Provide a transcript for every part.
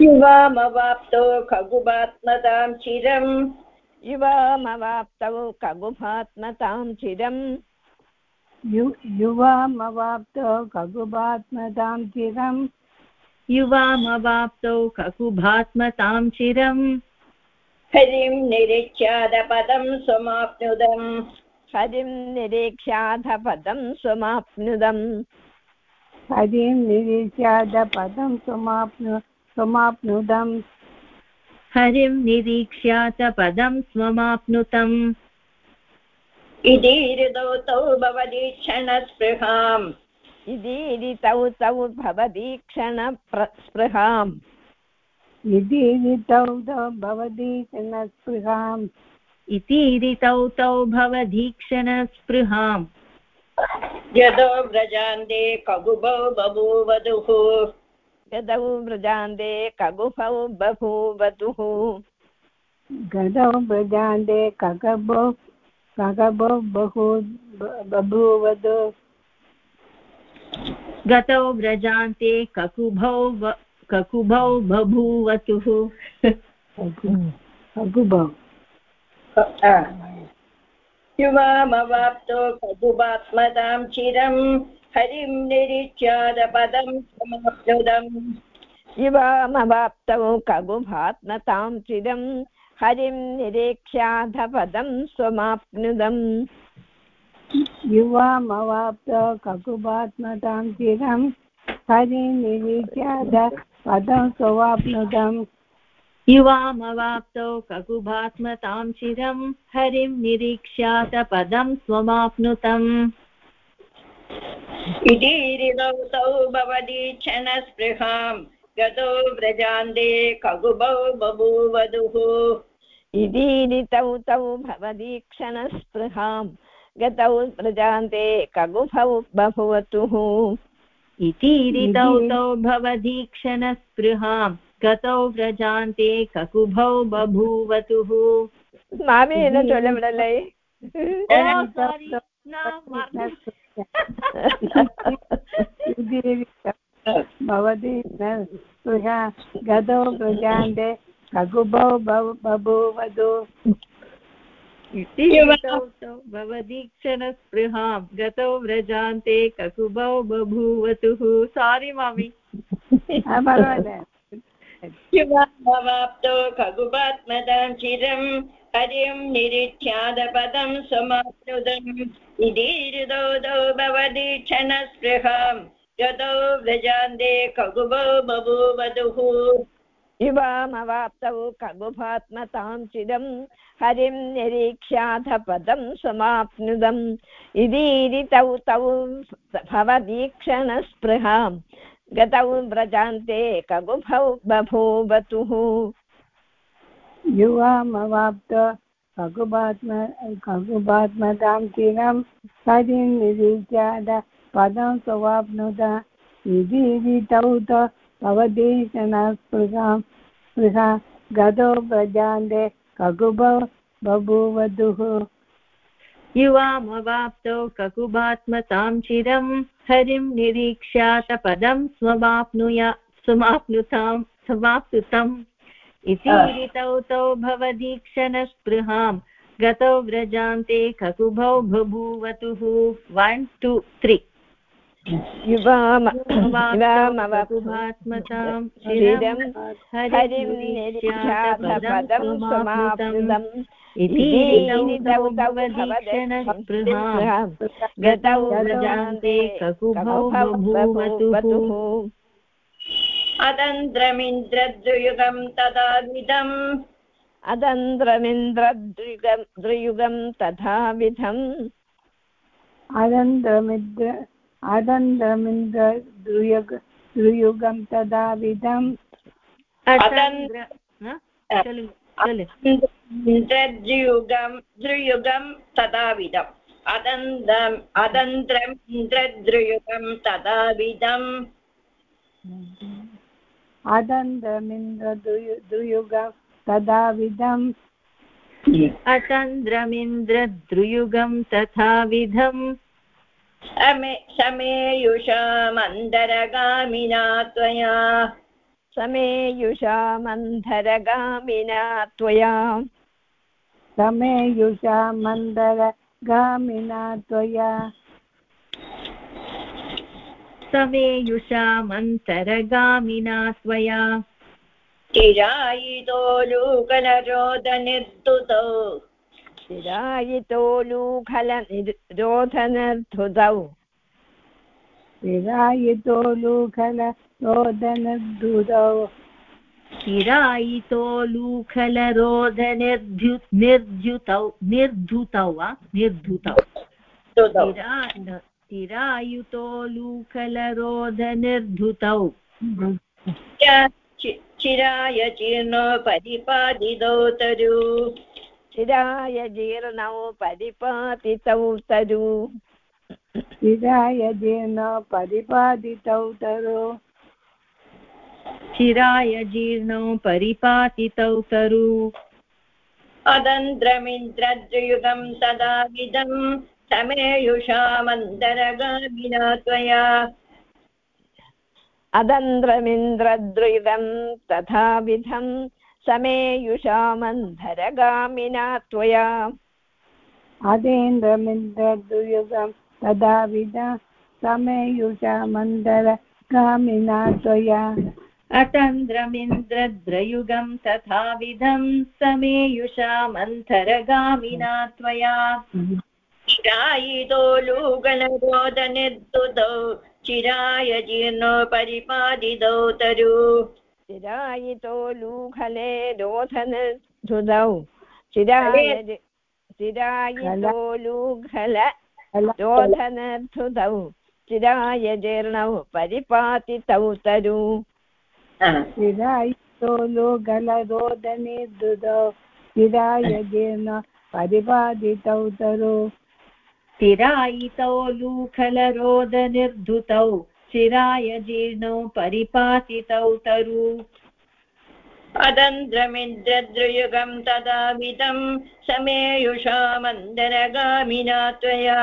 युवामवाप्तो खगुभात्मतां चिरम्। युवामवाप्तौ खगुभात्मतां चिरम्। युवामवाप्तौ खगुभात्मतां चिरम्। युवामवाप्तौ खगुभात्मतां चिरम्। हरिं निरीक्ष्यादपदं स्वमाप्नुदम् हरिं निरीक्ष्याधपदं स्वमाप्नुदम् हरिं निरीक्ष्यादपदं स्वमाप्नु स्वमाप्नुदम् हरिं निरीक्ष्यात पदं स्वमाप्नुतम्। इति हृदौ तौ भवति क्षणस्पृहाम् इति तौ तौ भवति क्षणस्पृहाम् इति तौ भवति क्षणस्पृहाम् इति तौ भवधीक्षणस्पृहाम् यदो व्रजान्ते कगुभौ बभूवधुः। यदौ व्रजान्ते कगुभौ बभूवधुः गदौ व्रजान्ते कगभौ कगभौ बहु बभूवधु गतौ व्रजान्ते ककुभौ ककुभौ बभूवतुः ककुभौ युवामवाप्तो कगुभात्मतां चिरम्। हरिं निरीच्यादपदं समाप्नुदम्। युवामवाप्तौ कगुभात्मतां चिरम् हरिं निरीक्ष्याधपदं स्वमाप्नुदम् युवामवाप्तौ ककुभात्मतां चिरम् हरिं निरीक्ष्याद पदं स्ववाप्नुदम् युवामवाप्तौ ककुभात्मतां चिरम् हरिं निरीक्ष्यात पदं स्वमाप्नुतम् इति रिदौ भवति क्षणस्पृहाम् गतो व्रजान्ते खगुभौ बभूवधुः। इति तौ भवति क्षणस्पृहाम् गतौ व्रजान्ते खगुभौ बभूवतुः इति तौ भवति क्षणस्पृहाम् गतौ व्रजान्ते ककुभौ बभूवतुः मामे चोलमडलै। oh, भवति न प्रजान्ते ककुभौ बभूवधु। इति भवदीक्षणस्पृहां गतौ व्रजान्ते ककुभौ बभूवतुः। सारि मामि युवामवाप्तो खगुभात्मतां चिरम् हरिं निरीक्ष्यादपदं समाप्नुदम् इति तौ भवति क्षणस्पृहाम् गतौ व्रजान्ते कगुभौ बभूवधुः। युवामवाप्तौ कगुभात्मतां चिदं हरिं निरीक्ष्याथ पदं समाप्नुदम् इति ऋतौ तौ भवदीक्षणस्पृहां गतौ व्रजान्ते कगुभौ बभूवतुः। युवामवाप्त खगुभात्म खगुभात्मतां चिरं हरिं निरीच्याद पदं स्ववाप्नुत। ऋतौ त भवदीशनस्पृहां स्पृहा गतो व्रजान्ते ककुभौ बभूवधुः युवामवाप्तौ ककुभात्मतां चिरं हरिं निरीक्ष्यात पदं स्वमाप्नुया समाप्नुतां समाप्नुतम्। इति ऋतौ तौ भवदीक्षणस्पृहां। गतौ व्रजान्ते ककुभौ बभूवतुः। वन् टु त्री युवामवकुभात्मतां चिरं हरिं निरीक्ष्याधपदं समाप्नुदम् गतौ व्रजान्ते ककुभौ बभूवतुः अतन्द्रमिन्द्रद्रुयुगं तदाविधम् अदन्द्रमिन्द्रद्रुयुगं द्रुयुगं तथाविधम् अदन्द्रमिद्र अदन्द्रमिन्द्र द्रुयुग द्रुयुगं तदाविधम् इन्द्रद्रुयुगं द्रुयुगं तदाविधम् अदन्तम् अदन्त्रम् इन्द्रद्रुयुगं तदाविधम् अदन्द्रमिन्द्रद्रुयुगं तदाविधम् अतन्द्रमिन्द्रद्रुयुगं तथाविधम् शमे शमेयुषामन्तरगामिना त्वया समेयुषामन्धरगामिना त्वया। समेयुषा मन्दरगामिना त्वया। समेयुषामन्तरगामिना त्वया। चिरायितोलूकलरोदनिर्दुतौ चिरायितोलूखलनिरोधनर्धुतौ विरायितो लूखल रोदनदुदौ चिरायितो लूखलरोधनिर्ध्यु निर्ध्युतौ निर्धुतौ वा? निर्धुतौ चिरायुतो लूखलरोधनिर्धुतौ चिराय जीर्णो परिपादितौ तरु चिराय जीर्णौ परिपातितौ तरु विराय जीर्ण परिपादितौ तरो। चिराय जीर्णौ परिपातितौ तरु। अदन्त्रमिन्द्रद्युगं तदाविदं समेयुषामन्तरगामिना त्वया। अदन्द्रमिन्द्रद्रुयुगं तथाविधं समेयुषामन्धरगामिना त्वया। अदेन्द्रमिन्द्रदुयुगं तदाविद समेयुषा मन्दरगामिना त्वया। अतन्द्रमिन्द्रद्रयुगं तथाविधं समेयुषा मन्थरगामिना त्वया। चिरायितो लूगलरोदनिर्दुतौ चिराय जीर्णो परिपादितौ तरु। चिरायितो लूखले रोधनधुदौ चिराय चिरायितो लूखल रोधनधुदौ चिराय जीर्णौ परिपातितौ तरु चिरायितो लोगलरोदनिर्दुदौ चिराय जीर्ण परिपादितौ तरो चिरायितौ लूखलरोदनिर्धुतौ चिराय जीर्णौ परिपातितौ तरु अदन्द्रमिन्द्रद्रुयुगं तदाविदं समेयुषामन्दरगामिना त्वया।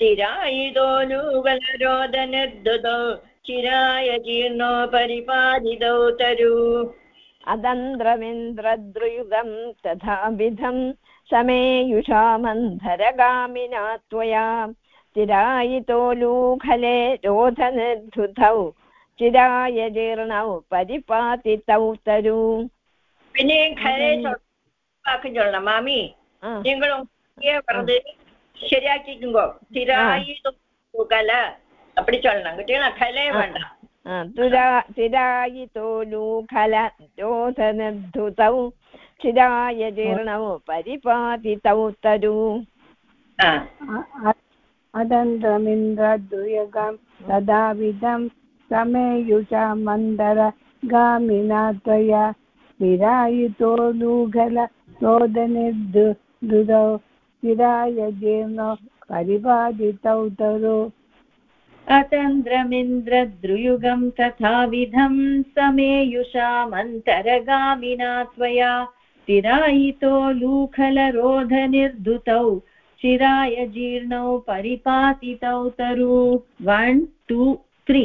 चिरायितो लूगलरोदनिर्दुतौ चिराय जीर्णो परिपादितौ तरु अदन्द्रमिन्द्रद्रुयुगं तथाविधं समेयुषामन्धरगामिना त्वया। चिरायितो लूखले रोधनिर्धुतौ चिराय जीर्णौ परिपातितौ तरु മാമി നിങ്ങളൊക്കെ വെറുതെ ശരിയാക്കിക്കോ തിരായി കല അപ്പടി ചൊല്ലണം കുട്ടികളെ കലയെ വേണ്ട ിരായിതോലൂഖലോധനദ്ധുതൗ ചിരായ ജീർണൗ പരിപാതിതൗ തരൂ അദന്തമിന്ദ്രദ്രുയഗം തദാവിധം समेयुषा मन्दरगामिना त्वया विरायितो लूघल रोदनिर्दुदौ चिराय जीर्णो परिपादितौ तरो। अतन्द्रमिन्द्रद्रुयुगं तथाविधं समेयुषामन्तरगामिना त्वया चिरायितो लूखलरोधनिर्धुतौ चिराय जीर्णौ परिपातितौ तरु। वन् टु त्री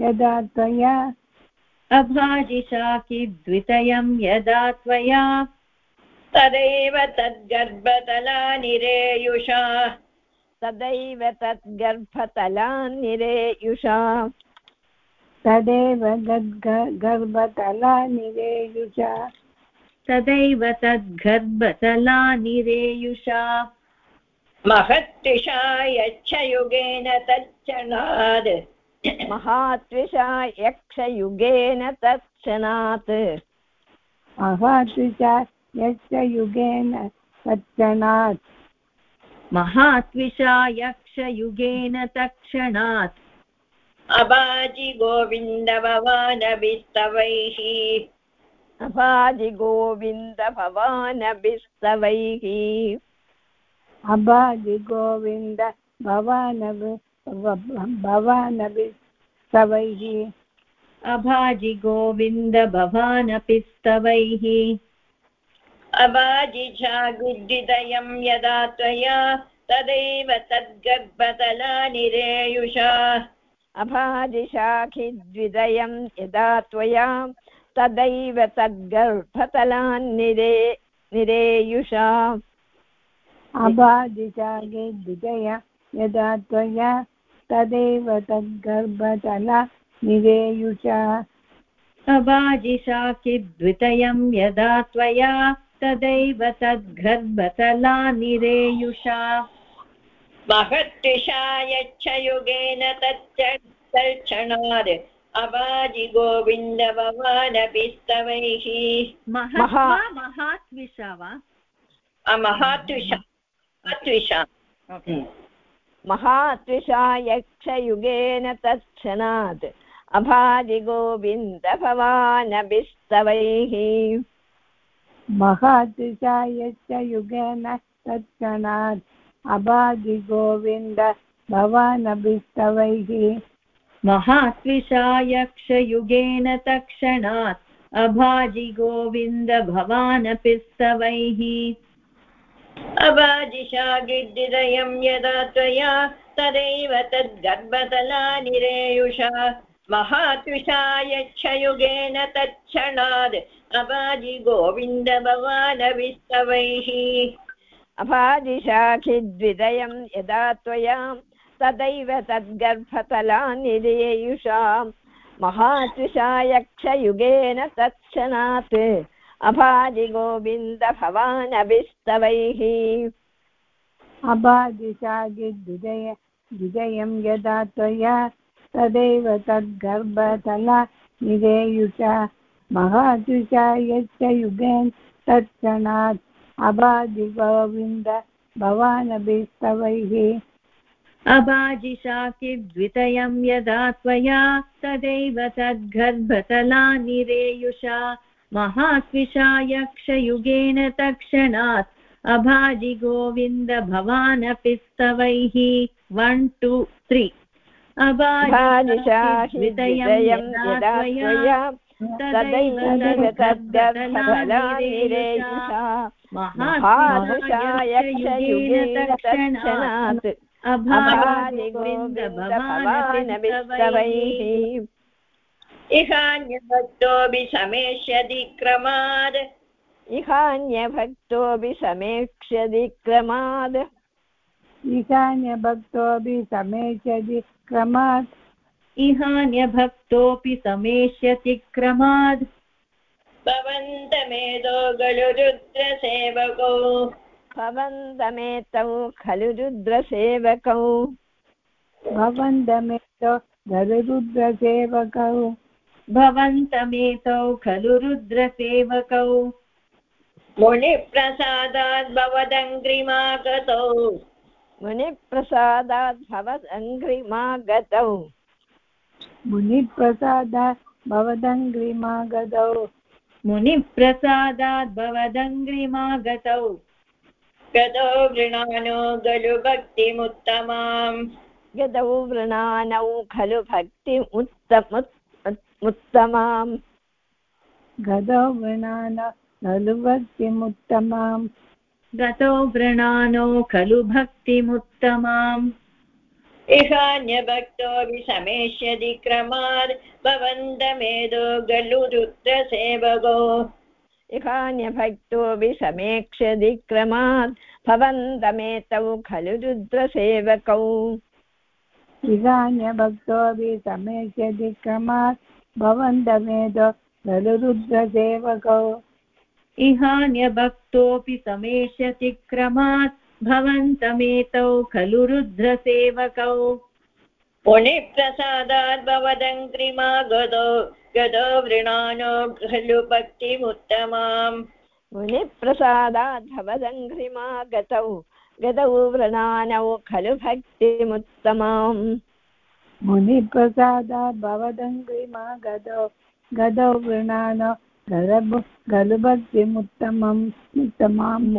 यदा त्वया। अभाजिषाकिद्वितयं यदा त्वया। तदैव तद्गर्भतलानिरेयुषा तदैव तद्गर्भतलान्निरेयुषा तदेव गद्गर्भतला निरेयुषा तदैव तद्गर्भतलानिरेयुषा महत्तिषा यच्छयुगेन तच्छणाद् महात्विषा यक्षयुगेन तत्क्षणात् अहात्विचा यश्च युगेन तत्क्षणात् महात्विषा यक्षयुगेन तत्क्षणात् अबाजि गोविन्द भवानभिस्तवैः अभाजिगोविन्द भवानभिस्तवैः अबाधि गोविन्द भवानभ भवानभि स्तवैः। अभाजि गोविन्द भवानपि स्तवैः। अबाजिझागुद्विदयं यदा त्वया तदैव तद्गर्भतलानिरेयुषा अभाजिशाखिद्विदयं यदा त्वया तदैव तद्गर्भतलान्निरे निरेयुषा। विजय यदा त्वया तदेव तद्गर्भतला निवेयुषा अबाजिशाखिद्वितयं यदा त्वया तदैव तद्गर्भतला निरेयुषा। महत्विषा यच्छयुगेन तच्च तत्क्षणात् अबाजि गोविन्द भवानभिस्तवैः महत् महा- महात्विषा वा? महत्विषा महत्विषा। महात्विषा यक्षयुगेन तत्क्षणात् अभाजिगोविन्द भवानभिस्तवैः महातिशायश्च युगेन तत्क्षणात् अबाधि गोविन्द भवानभिस्तवैः महात्विषा यक्षयुगेन तक्षणात् अभाजि गोविन्द भवानपि स्तवैः यदा त्वया तदैव तद्गर्भतला निरेयुषा महात्विषा यच्छयुगेन तत्क्षणाद् अबाजि गोविन्द भवानभिस्तवैः अभाजिशाखिद्विदयं यदा त्वया तदैव तद्गर्भतला निरेयुषा महात्विषा यक्षयुगेन तत्क्षणात् अभाजिगोविन्द भवानभिस्तवैः अबाधिशागिद्विजय विजयं यदा त्वया तदेव तद्गर्भतला निरेयुषा महाजुषा यच्च युगेन तत्क्षणात् अबाधि गोविन्द भवानभिस्तवैः अबाजिशाकिद्वितयं यदा त्वया तदैव तद्गर्भतला निरेयुषा। महात्विषा यक्षयुगेन तक्षणात् अभाजि गोविन्द भवानपि स्तवैः वन् टु त्री यदा त्वया तदैव तद्गर्भतला निरेयुषा महादुषा यक्षयुगेन तत्क्षणात् अभाजिगोविन्द भवानभिस्तवैः इहान्यभक्तोऽपि समेष्यति क्रमाद् इहान्यभक्तोऽपि समेक्ष्यति क्रमाद् ईशान्यभक्तोऽपि समेष्यति क्रमात् इहान्यभक्तोऽपि समेष्यति क्रमाद् भवन्तमेधो खलु रुद्रसेवकौ भवन्तमेतौ खलु रुद्रसेवकौ भवन्तमेतो गरुरुद्रसेवकौ भवन्तमेतौ खलु रुद्रसेवकौ। मुनिप्रसादात् भवदङ्घ्रिमागतौ मुनिप्रसादात् भवदङ्घ्रिमागतौ मुनिप्रसादात् भवदङ्घ्रिमागतौ मुनिप्रसादात् भवदङ्घ्रिमागतौ गतौ वृणानो खलु भक्तिमुत्तमाम्। यदौ वृणानौ खलु भक्तिमुत्तमुत्तमाम् गदौ वृणान खलु भक्तिमुत्तमाम्। गतौ वृणानो खलु भक्तिमुत्तमाम्। इहान्यभक्तोऽपि समेष्यति क्रमात् भवन्तमेधो खलु रुद्रसेवकौ इहान्यभक्तोऽपि समेक्ष्यति क्रमात् भवन्तमेतौ खलु रुद्रसेवकौ। इदान्यभक्तोऽपि समेष्यति क्रमात् भवन्तमेतो खलु रुद्रसेवकौ इहान्यभक्तोऽपि समेष्यति क्रमात् भवन्तमेतौ खलु रुद्रसेवकौ। मुनिप्रसादात् भवदङ्घ्रिमागतौ गतो वृणानो खलु भक्तिमुत्तमाम्। मुनिप्रसादात् भवदङ्घ्रिमागतौ गतौ वृणानौ खलु भक्तिमुत्तमाम्। मुनिप्रसादात् भवदङ्घ्रिमा गदौ गदौ वृणान खलु भक्तिमुत्तमम् उत्तमाम्।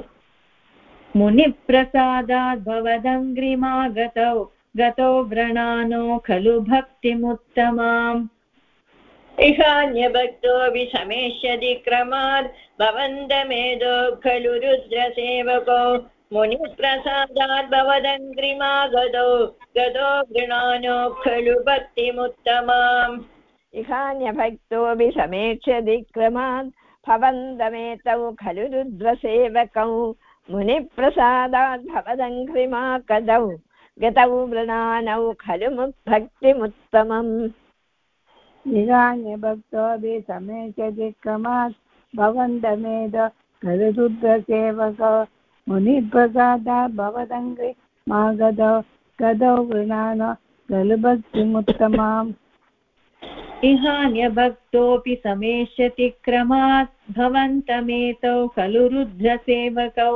मुनिप्रसादात् भवदङ्घ्रिमागतौ गतौ व्रणानो खलु भक्तिमुत्तमाम्। इहान्यभक्तोऽपि समेष्यति क्रमात् भवन्तमेदो खलु रुद्रसेवको मुनिप्रसादात् भवदङ्घ्रिमा गदौ गदो गृणानो खलु भक्तिमुत्तमाम्। इहान्यभक्तोऽपि समेक्ष्यति क्रमात् भवन्तमेतौ खलु रुद्रसेवकौ मुनिप्रसादात् भवदङ्घ्रिमा कदौ गतौ वृणानौ खलु भक्तिमुत्तमम्। निरान्यभक्तोऽपि समेचति क्रमात् भवन्तमेद खलु रुद्रसेवक मुनिप्रसादात् भवदङ्घ्रि मा गदौ गदौ वृणान खलु भक्तिमुत्तमाम् इहान्यभक्तोऽपि समेष्यति क्रमात् भवन्तमेतौ खलु रुद्रसेवकौ।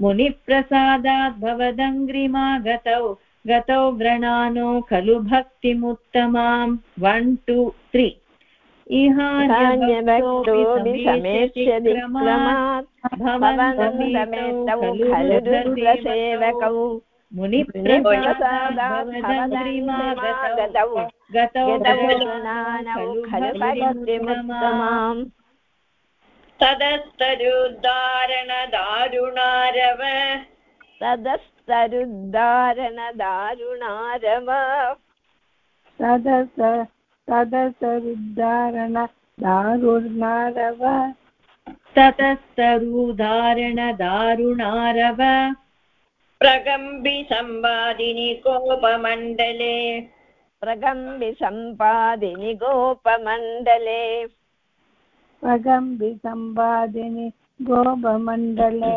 मुनिप्रसादात् भवदङ्घ्रिमा गतौ गतौ व्रणानो खलु भक्तिमुत्तमाम्। वन् टु त्री क्रमात् भवन्तमेतौ खलु तदस्तरुद्धारणदारुणारव। तदस्तरुद्धारणदारुणारव। तदस तदसरुद्धारण दारुणारव ततस्तरुदारणदारुणारव प्रगम्भिसम्वादिनि कोपमण्डले प्रगम्भिसम्पादिनि गोपमण्डले प्रगम्भिसम्पादिनि गोपमण्डले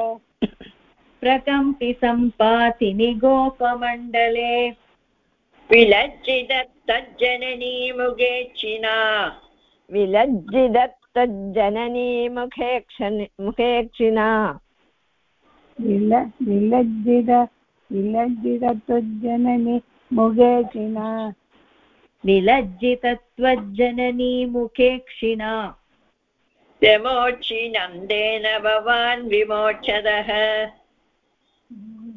प्रकम्पि सम्पातिनि गोपमण्डले विलज्जितत्तज्जननी मुगेक्षिणा विलज्जिदत्तज्जननी मुखेक्षन् मुखेक्षिणा विल विलज्जित विलज्जितत्वज्जननि मुगेचिना विलज्जितत्वज्जननी मुखे क्षिणा भवान्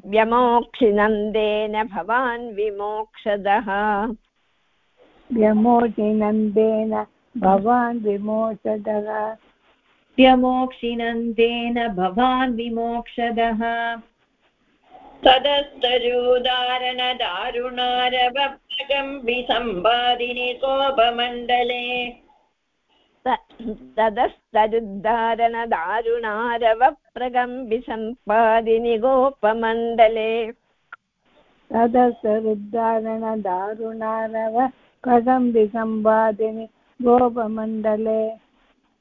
व्यमोक्षिनन्देन भवान् विमोक्षदः। व्यमोचिनन्देन भवान् विमोचदः व्यमोक्षिनन्देन भवान् विमोक्षदः। तदस्तरुदारणदारुणारवप्रगम्भिसम्पादिनि कोपमण्डले तदस्तरुद्धारणदारुणारवप्रकम्बिसम्पादिनि गोपमण्डले तदस्तरुद्धारणदारुणारव प्रकम्बिसम्पादिनि கோபமண்டலே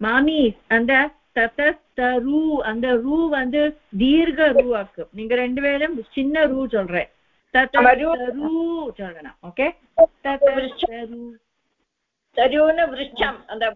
மாமி அந்த ததஸ்த ரூ அந்த ரூ வந்து தீர்க்க ரூ ஆக்கும் நீங்க ரெண்டு பேரும் சின்ன ரூ சொல்றேன் ததஸ்தரூ சொல்லணும் ஓகே ததஸ்தரூ தருன்னு விருச்சம் அந்த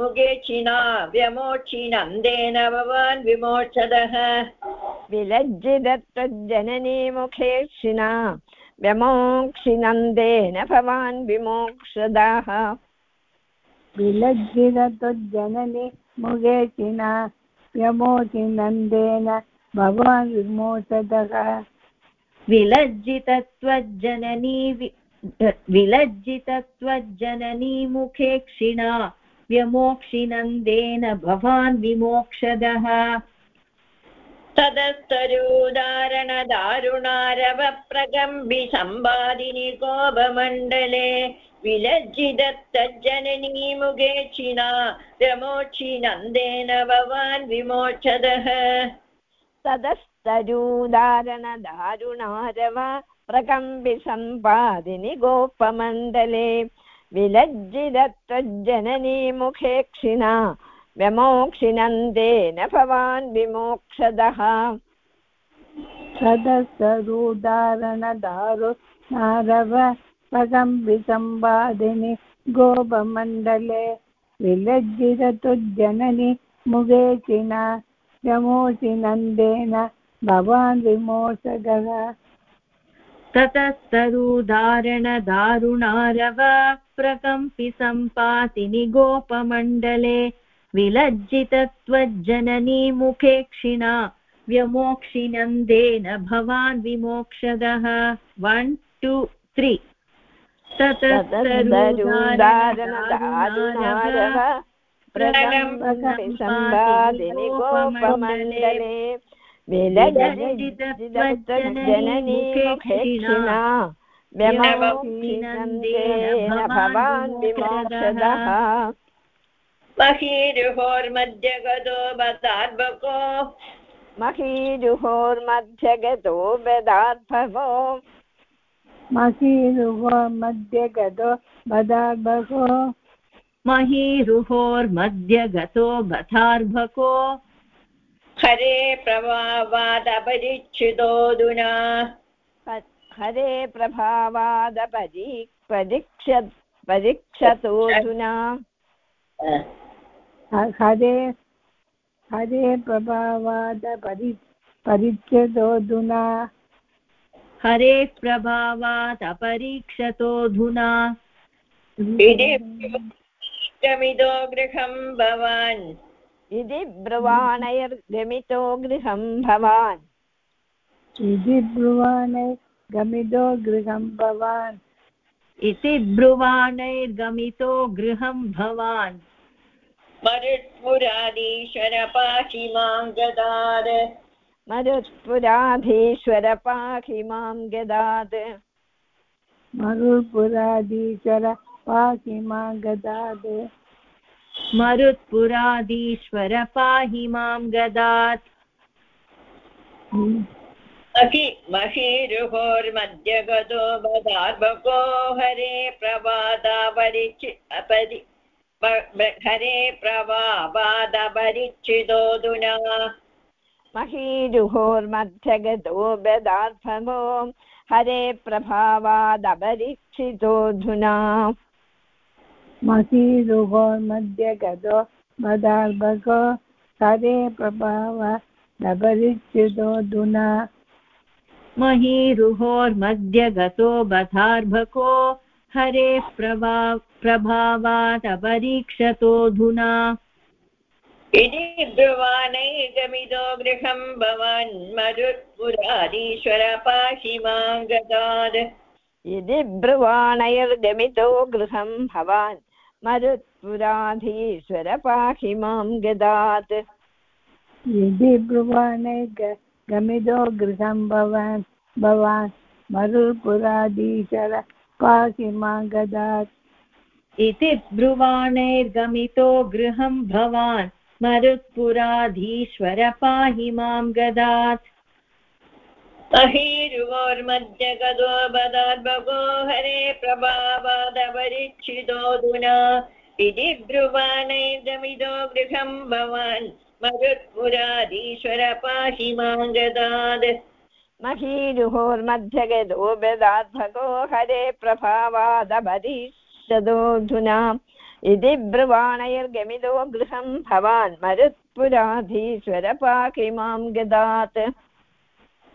मुगेच्छिना व्यमोक्षिनन्देन भवान् विमोक्षदः विलज्जिदत्तज्जननी मुखेक्षिणा व्यमोक्षिनन्देन भवान् विमोक्षदाः। विलज्जितत्वज्जननि मुगेचिना व्यमोचिनन्देन भवान् विमोचदः। विलज्जितत्वज्जननी विलज्जितत्वज्जननी मुखे क्षिणा व्यमोक्षिनन्देन भवान् विमोक्षदः। तदस्तरूदारणदारुणारवप्रगम्भिसम्बादिनि कोपमण्डले विलज्जिदत्तज्जननी मुगेच्छिना व्यमोक्षिनन्देन भवान् विमोक्षदः। तदस्तरूदारणदारुणारव प्रकम्बिसम्पादिनि गोपमण्डले विलज्जिदत्तज्जननी मुखेक्षिणा व्यमोक्षिनन्देन भवान् विमोक्षदः। सदसरुदारणदारु नारव पगम्बिसम्बादिनि गोपमण्डले विलज्जितुज्जननि मुगेचिना यमोचि नन्देन भवान् विमोचकः ततस्तरुदारणदारुणारव प्रकम्पि सम्पातिनि गोपमण्डले विलज्जितत्वज्जननी मुखे क्षिणा व्यमोक्षिनन्देन भवान् विमोक्षदः वन् टु त्रि प्रकम्पसम्पादिनि गोपमण्डले मुखेक्षिणा। व्यमोक्षिनन्देन भवान् विमोक्षदः महीरुहोर्मध्यगतो बदार्भको महीरुहोर्मध्यगतो मध्यगतो महीरुहोर्मध्यगतो बथार्भको हरे प्रभावादपरिच्छिदोऽधुना हरे प्रभावादपरि परीक्ष परीक्षतोऽधुना हरे हरे प्रभावाद परि परिच्छदोऽधुना हरे प्रभावात् अपरीक्षतोऽधुना गमितो गृहं भवान्। इति ब्रुवाणैर्गमितो गृहं भवान्। इति ब्रुवाणे गमितो गृहं भवान्। इति ब्रुवाणैर्गमितो गृहं भवान्। मरुत्पुरादीश्वर पाहि माँ गदार मरुत्पुराधीश्वर पाहि माँ गदात्। मरुपुराधीश्वर पाहि मा गदाद मरुत्पुराधीश्वर पाहि माँ गदात् अखि महीरुहोर्मध्यगतो बदार्भको हरे प्रवादापरिचि अपरि हरे प्रवादापरिच्छिदोऽधुना महीरुहोर्मध्यगतो वेदार्थमो हरे प्रभावादपरीक्षितोऽधुना महीरुहोर्मध्यगतो मदार्भको हरे प्रभाव नपरिच्युतोऽधुना महीरुहोर्मध्यगतो बथार्भको हरे प्रभा प्रभावात् अपरीक्षतोऽधुना इति ब्रुवाणैर्गमितो गृहं भवान् मरुत्पुराधीश्वर पाहि माँ गदाद इति ब्रुवाणैर्गमितो गृहं भवान् मरुत्पुराधीश्वर पाहि माँ गदात् यदि ब्रुवाणे ग- गमितो गृहं भवान् भवान् मरुपुराधीश्वर पाहि मा गदात् इति ब्रुवाणैर्गमितो गृहं भवान् मरुत्पुराधीश्वर पाहि माँ गदात्। अहीरुवोर्मध्यगतो बदार्भगो हरे प्रभावादपरिच्छिदोऽधुना इति ब्रुवाणैर्गमितो गृहं भवान् मरुत्पुराधीश्वर पाहि माँ गदाद महीरुहोर्मध्यगतो वेदात्मको हरे प्रभावादपरीक्षतोऽधुना इति ब्रुवाणैर्गमितो गृहं भवान् मरुत्पुराधीश्वर पाहि माँ गदात्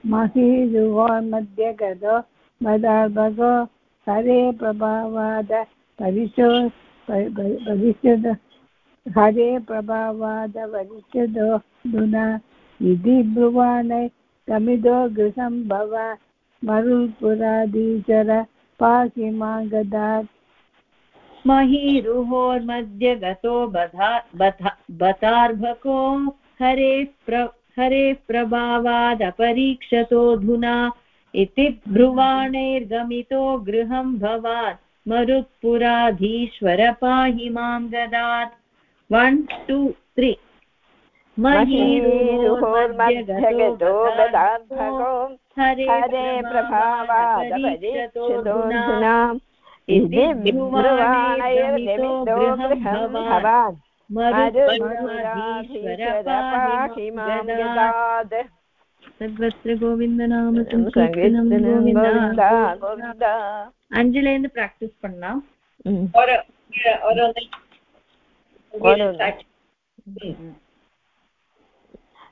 महीरुहोर्मध्यगतो मदार्भगो हरे प्रभावाद। परिशो प- प- परिषद हरे प्रभावाद परिषदो धुना इति ब्रुवाणे गमिदो गृहं भव। मरुपुराधीश्वर पाहि मा गदात् महीरुहोर्मध्यगतो बधा बतार्भको हरे प्र, हरे प्रभावादपरीक्षतोऽधुना इति ब्रुवाणैर्गमितो गृहं भवान् मरुत्पुराधीश्वर पाहि माँ गदात्। वन् टु त्रि महीरुहोर्मध्यगतो वेदात्मको हरे हरे प्रभावादपरीक्षतोऽधुना इति ब्रुवाणैर्गमितो गृहं भवान् सर्वत्र गोविन्दनाम அஞ்சலேருந்து பிராக்டிஸ் பண்ணலாம்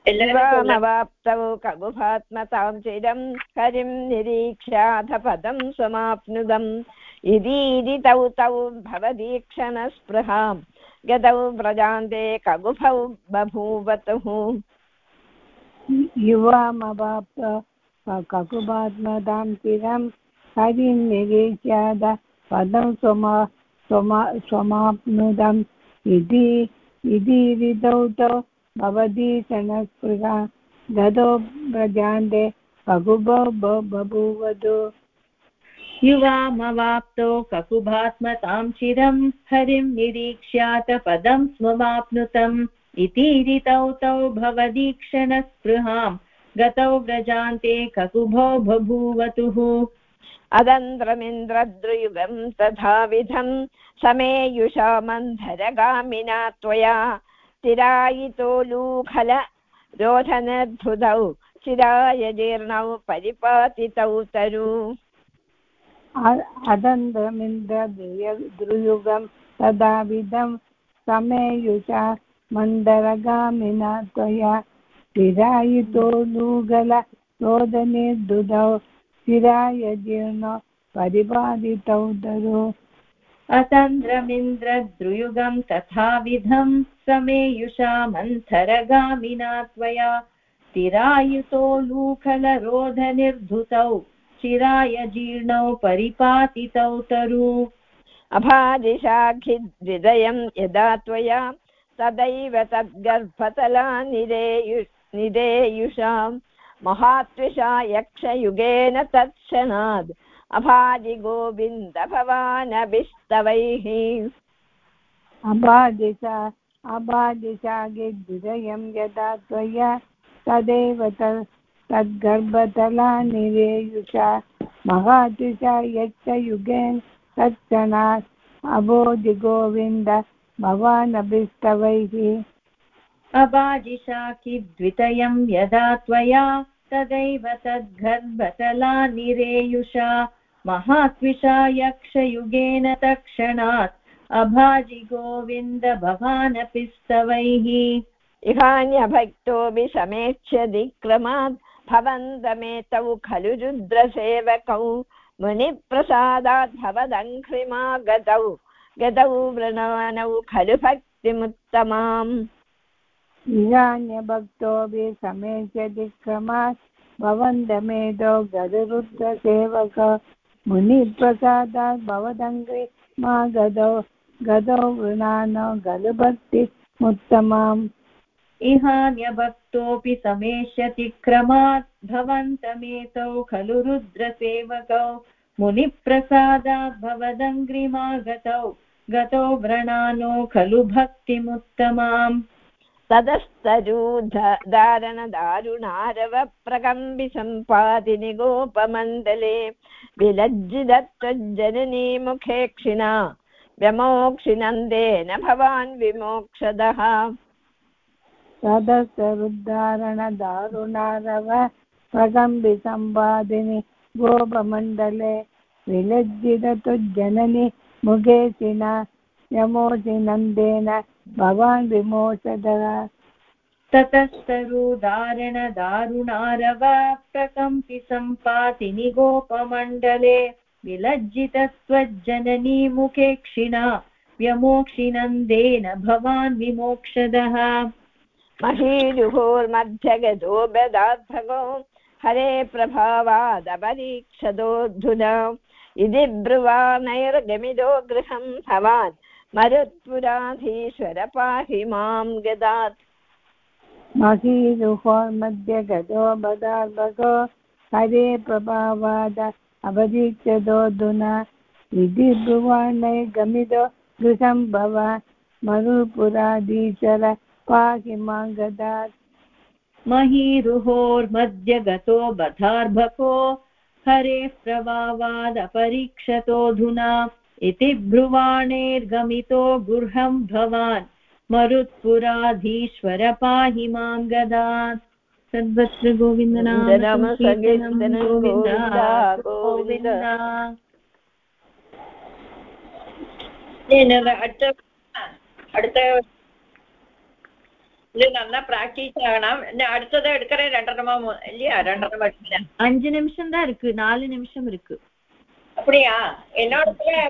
शिवामवाप्तौ कगुभात्मतां चिरं हरिं निरीक्ष्याथ पदं समाप्नुदम् इदीदितौ तौ भवदीक्षणस्पृहां गतौ व्रजान्ते कगुभौ बभूवतुः युवामवाप्त चिरं हरिं निरीक्ष्याद पदं स्वमा स्वमा स्वमाप्नुदम् इति इति ऋतौ तौ भवदीशनस्पृहा गतो व्रजान्ते ककुभौ बभूवतु युवामवाप्तो ककुभात्मतां चिरं हरिं निरीक्ष्यात पदं स्वमाप्नुतम्। इति ऋतौ तौ भवदीक्षणस्पृहां गतौ व्रजान्ते ककुभौ बभूवतुः। अदन्त्रमिन्द्रद्रुयुगं तथाविधं समेयुषा मन्धरगामिना त्वया। चिरायितोलूखल रोधनद्भुतौ, चिराय जीर्णौ परिपातितौ तरु अदन्तमिन्द्रद्रुयुगं तदाविधं समेयुषा मन्दरगामिना त्वया। चिरायितोलूगल रोदने चिराय जीर्णो परिपादितौ तरु अतन्द्रमिन्द्रद्रुयुगं तथाविधं समेयुषा मन्थरगामिना त्वया तिरायुतोलूखलरोधनिर्धुतौ चिराय जीर्णौ परिपातितौ तरु। अभादिशाखिद्विदयं यदा त्वया तदैव तद्गर्भतला निरेयु निरेयुषां महात्विषा यक्षयुगेन तत्क्षणाद् अभादिगोविन्द भवानभिस्तवैः अबादिशा अबादिशागिद्विदयं यदा त्वया तदेव तद्गर्भतला निरेयुषा महातिशा यक्षयुगेन तत्क्षणात् अबोधिगोविन्द भवानभिस्तवैः। अबाजिषाकिद्वितयं यदा त्वया तदैव तद्गर्भतला निरेयुषा महात्विषा यक्षयुगेन तत्क्षणात् अभाजि गोविन्द भवानपिस्तवैः इहान्यभक्तोऽपि समेच्छदिक्रमात् भवन्तमेतौ खलु रुद्रसेवकौ मुनिप्रसादात् भवदङ्घ्रिमा गतौ गतौ वृणानौ खलु भक्तिमुत्तमाम्। इहान्यभक्तोऽपि समेच्छदिक्रमात् भवन्तमेतौ गरुरुद्रसेवक मुनिप्रसादात् भवदङ्घ्रिमा गतौ गतौ वृणानौ खलु भक्तिमुत्तमाम् इहान्यभक्तोऽपि समेष्यतिक्रमात् भवन्तमेतौ खलु रुद्रसेवकौ मुनिप्रसादात् भवदङ्घ्रिमागतौ गतौ व्रणानो खलु भक्तिमुत्तमाम्। ततस्तरूधारणदारुणारव प्रकम्बि सम्पादिनि गोपमण्डले विलज्जिदत्तज्जननी मुखेक्षिणा व्यमोक्षिनन्देन भवान् विमोक्षदः तदस्तरुद्धारणदारुणारव प्रकम्बिसम्पादिनि गोपमण्डले विलज्जिततुज्जननि मुखेशिना यमोचिनन्देन भवान् विमोचदः। ततस्तरुदारणदारुणारव प्रकम्पि सम्पातिनि गोपमण्डले विलज्जितत्वज्जननी मुखेक्षिणा व्यमोक्षिनन्देन भवान् विमोक्षदः। महीरुहोर्मध्यगतो बदार्थको हरे प्रभावादपरीक्षदोऽधुना इति ब्रुवाणैर्गमिदो गृहं भवान् मरुत्पुराधीश्वर पाहि माँ गदात्। महीरुहोर्मध्यगतो बदार्थको हरे प्रभावाद अपरीक्षदोऽधुना इति ब्रुवाणैर्गमिदो गृहं भवान् मरुपुराधीश्वर पाहि माँ गदात्। महीरुहोर्मध्यगतो बधार्भको हरेः प्रभावादपरीक्षतोऽधुना इति ब्रुवाणेर्गमितो गृहं भवान् मरुत्पुराधीश्वर पाहि मां गदात् सर्वत्र गोविन्दनाम गोविन्दनाम संकीर्तनं संकीर्तनं गोविन्द गोविन्द, गोविन्द என்னது அடுத்த அடுத்த ഇത് നന്നാ പ്രാക്ടീസ് ആകണം ഇനി അടുത്തത് എടുക്കറേ രണ്ടെണ്ണമോ മൂ- இல்லையா ரெண்டெண்ணமா எடுக்கல அஞ்சு நிமிஷம் தான் இருக்கு நாலு நிமிஷம் இருக்கு அப்படியா என்னோட இருக்கேன்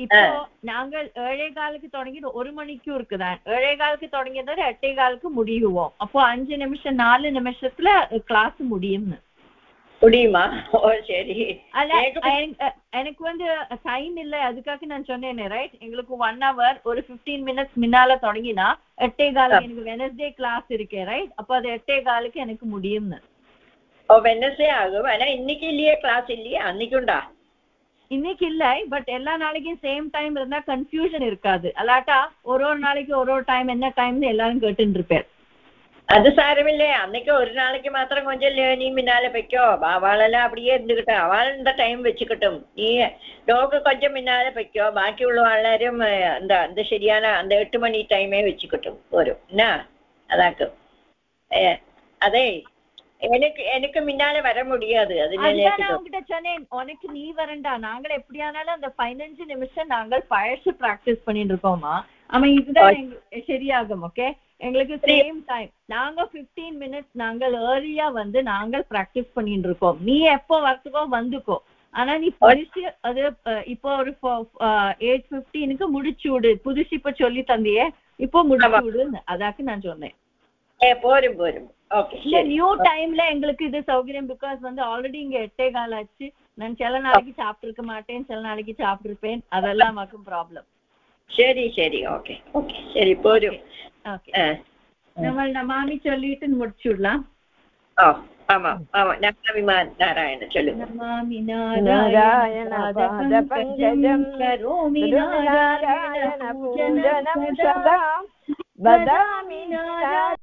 இப்போ நாங்கள் ஏழே காலுக்கு தொடங்கிட்டு ஒரு மணிக்கும் இருக்குதான். ஏழே காலுக்கு தொடங்கியதோட எட்டே காலுக்கு முடியுவோம். அப்போ அஞ்சு நிமிஷம் நாலு நிமிஷத்துல கிளாஸ் முடியும்னு. முடியுமா? சரி. எனக்கு- வந்து டைம் இல்ல. அதுக்காக நான் சொன்னேனே ரைட் எங்களுக்கு ஒன் ஹவர் ஒரு 15 மினிட்ஸ் முன்னால தொடங்கினா எட்டே காலுக்கு எனக்கு வெனஸ்டே கிளாஸ் இருக்கே ரைட் அப்போ அது எட்டே காலுக்கு எனக்கு முடியும்னு. வெனஸ்டே ஆகும். ஆனா இன்னைக்கு இல்லையே கிளாஸ் இல்லையா? அன்னைக்குண்டா? இன்னைக்கு இல்ல பட் எல்லா நாளைக்கும் சேம் டைம் இருந்தா கன்ஃபியூஷன் இருக்காது அல்லாட்டா ஒரு ஒரு நாளைக்கு ஒரு ஒரு டைம் என்ன டைம்னு எல்லாரும் கேட்டுட்டு இருப்பேன் அது சாரமில்லை அன்னைக்கு ஒரு நாளைக்கு மாத்திரம் கொஞ்சம் நீ முன்னால வைக்கோ அவளெல்லாம் அப்படியே இருந்துகிட்டோம் அவள் இந்த டைம் வச்சுக்கிட்டும் நீ டோக்கு கொஞ்சம் முன்னால வைக்கோ பாக்கி உள்ள எல்லாரும் அந்த அந்த சரியான அந்த எட்டு மணி டைமே வச்சுக்கிட்டும் வரும் என்ன அதாக்கு ஏ, அதே எனக்கு எனக்கு முன்னால வர முடியாது. உங்ககிட்ட சொன்னேன் உனக்கு நீ வரண்டா. நாங்கள் எப்படியானாலும் அந்த பதினஞ்சு நிமிஷம் நாங்கள் பழசு பிராக்டிஸ் பண்ணிட்டு இருக்கோமா ஆமா இதுதான் சரியாகும் ஓகே எங்களுக்கு சேம் டைம் நாங்க 15 மினிட்ஸ் நாங்கள் ஏர்லியா வந்து நாங்கள் பிராக்டிஸ் பண்ணிட்டு இருக்கோம். நீ எப்போ வரத்துக்கோ வந்துக்கோ. ஆனா நீ புதுசு அது இப்போ ஒரு எயிட் பிப்டீனுக்கு முடிச்சு விடு. புதுசு இப்ப சொல்லி தந்தியே இப்போ முடிச்சு விடு அதாக்கு நான் சொன்னேன். போரும் போரும் இந்த நியூ டைம்ல எங்களுக்கு இது சௌகரியம் பிகாஸ் வந்து ஆல்ரெடி இங்க எட்டே கால் ஆச்சு. நான் சில நாளைக்கு சாப்பிட்டிருக்க மாட்டேன் சில நாளைக்கு சாப்பிட்டிருப்பேன். அதெல்லாம் நமக்கும் ப்ராப்ளம் சரி சரி. ஓகே ஓகே சரி ஓகே ஆ. நம்ம நமாமி சொல்லிட்டு முடிச்சு விடலாம் ஓ ஆமா. ஆமா நமாமிமான் நாராயண சொல்லுங்க. நமாமி நாராயண நாராயண பாதபங்கஜம் கரோமி நாராயண நாராயண பூஜனம் சதா வதாமி நாராயண